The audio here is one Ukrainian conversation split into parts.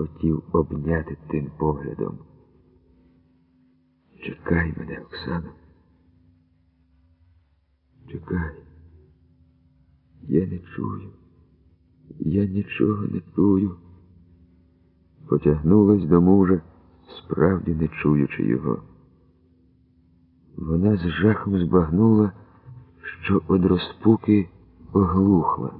хотів обняти тим поглядом. Чекай мене, Оксано. Чекай. Я не чую. Я нічого не чую. Потягнулась до мужа, справді не чуючи його. Вона з жахом збагнула, що од розпуки оглухла.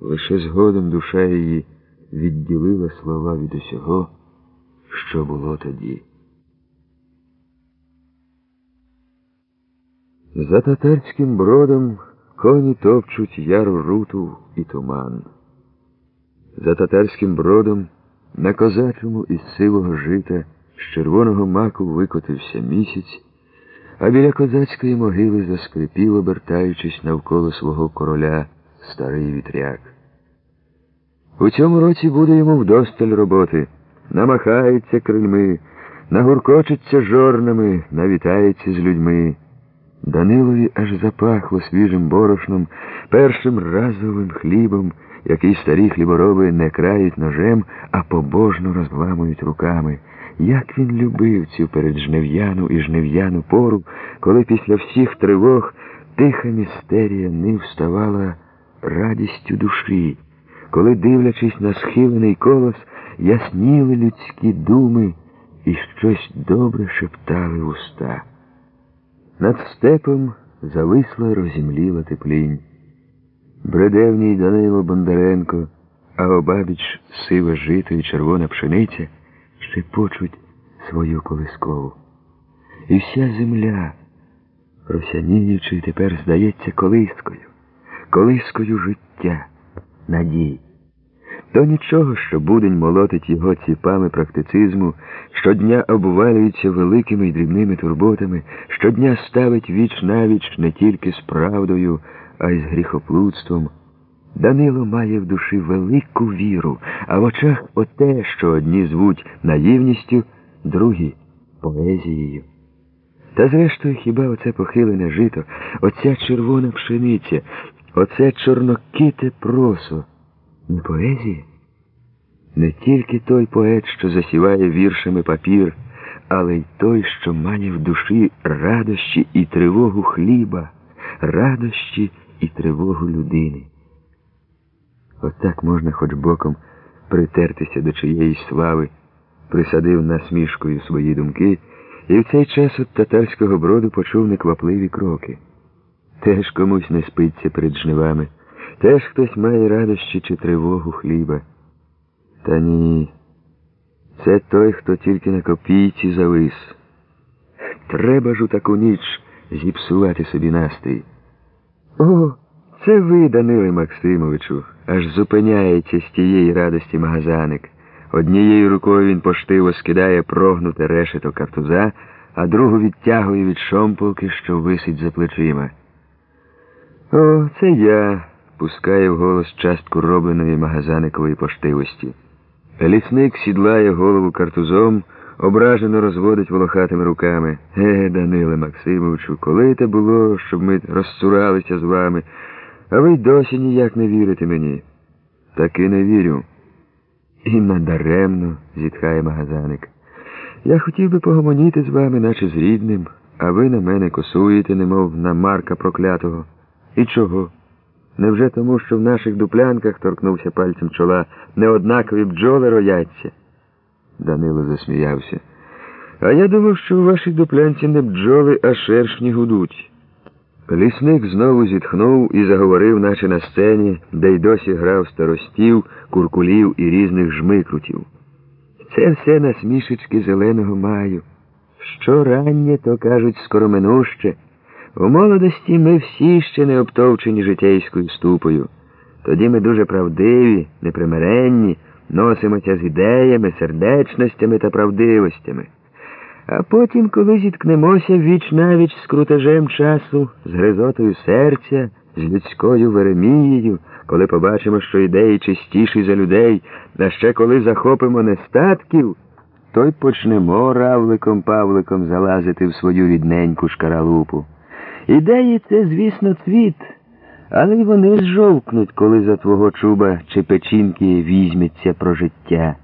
Лише згодом душа її відділила слова від усього, що було тоді. За татарським бродом коні топчуть яру руту і туман. За татарським бродом на козачому із сивого жита з червоного маку викотився місяць, а біля козацької могили заскрипів, обертаючись навколо свого короля старий вітряк. У цьому році буде йому вдосталь роботи, намахається крильми, нагуркочиться жорнами, навітається з людьми. Данилові аж запахло свіжим борошном, першим разовим хлібом, який старі хлібороби не крають ножем, а побожно розламують руками. Як він любив цю переджнев'яну і жнев'яну пору, коли після всіх тривог тиха містерія нив ставала радістю душі, коли, дивлячись на схилений колос, ясніли людські думи і щось добре шептали уста. Над степом зависла розімліла теплінь. Бреде в ній Данило Бондаренко, а обабіч сиве жито і червона пшениця ще почуть свою колискову. І вся земля, просяніючи, тепер здається колискою, колискою життя, надій. То нічого, що будень молотить його ціпами практицизму, щодня обвалюється великими й дрібними турботами, щодня ставить віч навіч не тільки з правдою, а й з гріхоплудством. Данило має в душі велику віру, а в очах оте, що одні звуть наївністю, другі поезією. Та зрештою, хіба оце похилене жито, оця червона пшениця, оце чорноките просо не поезія? Не тільки той поет, що засіває віршами папір, але й той, що має в душі радощі і тривогу хліба, радощі і тривогу людини. Отак можна хоч боком притертися до чиєїсь слави, присадив насмішкою свої думки, і в цей час от татарського броду почув неквапливі кроки. Теж комусь не спиться перед жнивами, теж хтось має радощі чи тривогу хліба. Та ні, це той, хто тільки на копійці завис. Треба ж у таку ніч зіпсувати собі настрій. О, це ви, Даниле Максимовичу, аж зупиняється з тієї радості магазаник. Однією рукою він поштиво скидає прогнуте решето картуза, а другу відтягує від шомполки, що висить за плечима. О, це я, пускає в голос частку робленої магазаникової поштивості. Лісник сідлає голову картузом, ображено розводить волохатими руками. Ге, Даниле Максимовичу, коли те було, щоб ми розцуралися з вами, а ви й досі ніяк не вірите мені. Таки не вірю. І надаремно, зітхає магазаник. Я хотів би погомоніти з вами, наче з рідним, а ви на мене косуєте, немов на Марка проклятого. І чого? Невже тому, що в наших дуплянках торкнувся пальцем чола неоднакові бджоли рояться? Данило засміявся. А я думав, що у вашій дуплянці не бджоли, а шершні гудуть. Лісник знову зітхнув і заговорив, наче на сцені, де й досі грав старостів, куркулів і різних жмикрутів. Це все насмішечки зеленого маю. Що раннє, то кажуть, скороминуще. У молодості ми всі ще не обтовчені житейською ступою. Тоді ми дуже правдиві, непримиренні, носимося з ідеями, сердечностями та правдивостями. А потім, коли зіткнемося віч навіч з крутежем часу, з гризотою серця, з людською веремією, коли побачимо, що ідеї чистіші за людей, а ще коли захопимо нестатків, то й почнемо равликом Павликом залазити в свою рідненьку шкаралупу. Ідеї це, звісно, цвіт, але й вони зжовкнуть, коли за твого чуба чи печінки візьметься про життя.